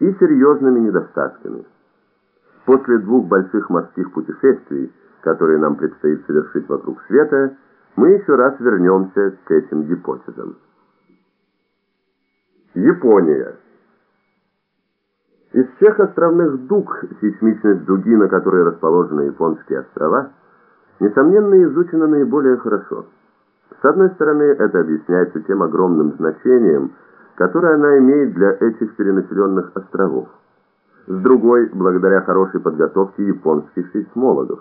и серьезными недостатками. После двух больших морских путешествий, которые нам предстоит совершить вокруг света, мы еще раз вернемся к этим гипотезам. Япония. Из всех островных дуг, сейсмичность дуги, на которой расположены японские острова, несомненно изучена наиболее хорошо. С одной стороны, это объясняется тем огромным значением, которое она имеет для этих перенаселенных островов. С другой, благодаря хорошей подготовке японских сейсмологов.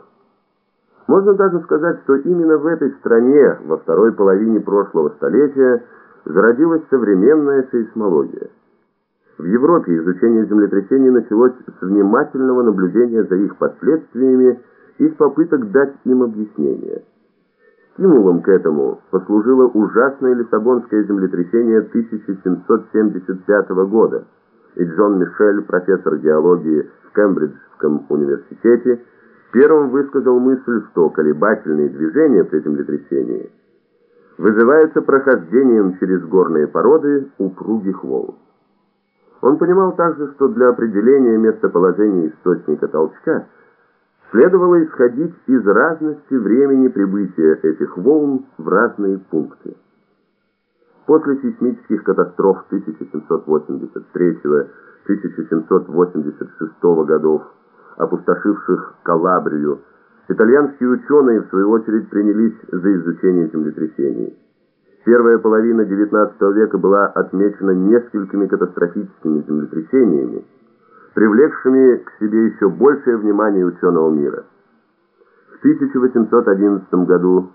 Можно даже сказать, что именно в этой стране во второй половине прошлого столетия зародилась современная сейсмология. В Европе изучение землетрясений началось с внимательного наблюдения за их последствиями и с попыток дать им объяснение. Стимулом к этому послужило ужасное Лиссабонское землетрясение 1775 года, и Джон Мишель, профессор геологии в Кембриджском университете, первым высказал мысль, что колебательные движения при землетрясении вызываются прохождением через горные породы упругих волн. Он понимал также, что для определения местоположения источника толчка – следовало исходить из разности времени прибытия этих волн в разные пункты. После сейсмических катастроф 1783-1786 годов, опустошивших Калабрию, итальянские ученые, в свою очередь, принялись за изучение землетрясений. Первая половина XIX века была отмечена несколькими катастрофическими землетрясениями, привлекшими к себе еще большее внимание ученого мира. В 1811 году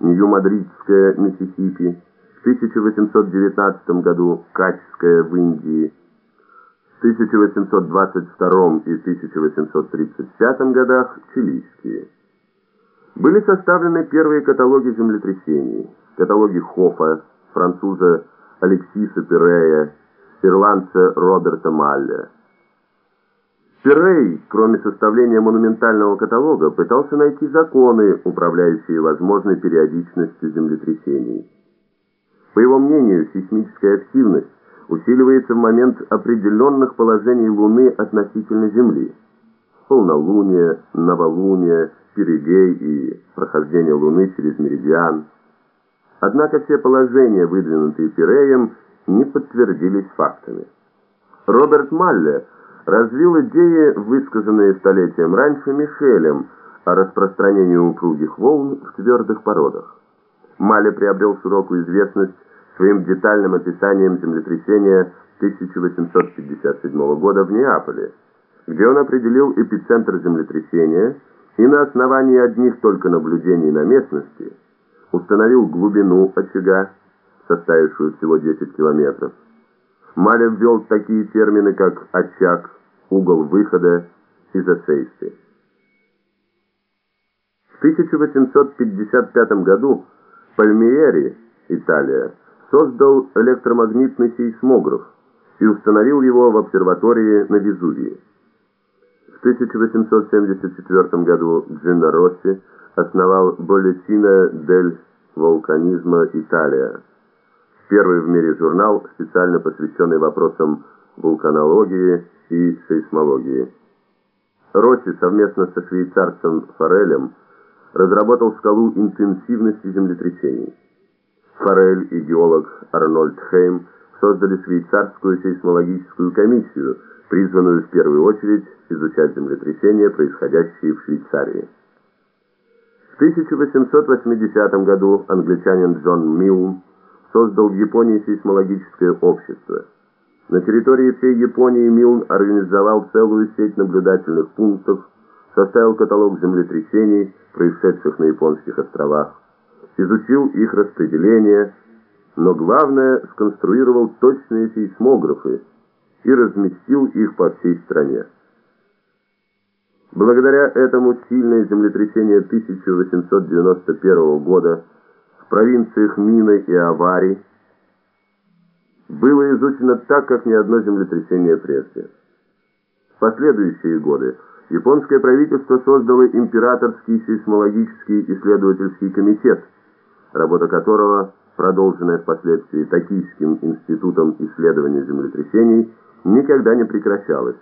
Нью-Мадридская Миссисипи, в 1819 году Качская в Индии, в 1822 и 1835 годах чилийские. Были составлены первые каталоги землетрясений, каталоги Хофа, француза Алексиса Пирея, ирландца Роберта Малля. Пирей, кроме составления монументального каталога, пытался найти законы, управляющие возможной периодичностью землетрясений. По его мнению, сейсмическая активность усиливается в момент определенных положений Луны относительно Земли. Полнолуние, новолуние, перигей и прохождение Луны через меридиан. Однако все положения, выдвинутые Пиреем, не подтвердились фактами. Роберт Малле – развил идеи, высказанные столетием раньше Мишелем, о распространении упругих волн в твердых породах. Мали приобрел широкую известность своим детальным описанием землетрясения 1857 года в Неаполе, где он определил эпицентр землетрясения и на основании одних только наблюдений на местности установил глубину очага, составившую всего 10 километров. Маля ввел такие термины, как «очаг», «угол выхода» и «засейсты». В 1855 году Пальмиери, Италия, создал электромагнитный сейсмограф и установил его в обсерватории на Везувии. В 1874 году Джино Росси основал Болетина дель Вулканизма Италия, первый в мире журнал, специально посвященный вопросам вулканологии и сейсмологии. Росси совместно со швейцарцем Форелем разработал скалу интенсивности землетрясений. Форель и геолог Арнольд Хейм создали швейцарскую сейсмологическую комиссию, призванную в первую очередь изучать землетрясения, происходящие в Швейцарии. В 1880 году англичанин Джон Милн создал в Японии сейсмологическое общество. На территории всей Японии Милн организовал целую сеть наблюдательных пунктов, составил каталог землетрясений, происшедших на японских островах, изучил их распределение, но главное, сконструировал точные сейсмографы и разместил их по всей стране. Благодаря этому сильное землетрясение 1891 года провинциях Мина и Авари было изучено так, как ни одно землетрясение прежде. В последующие годы японское правительство создало Императорский сейсмологический исследовательский комитет, работа которого, продолженная впоследствии Токийским институтом исследования землетрясений, никогда не прекращалось.